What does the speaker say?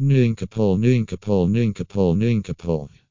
Nuinkapol, Nuinkapol, Nuinkapol, Nuinkapol.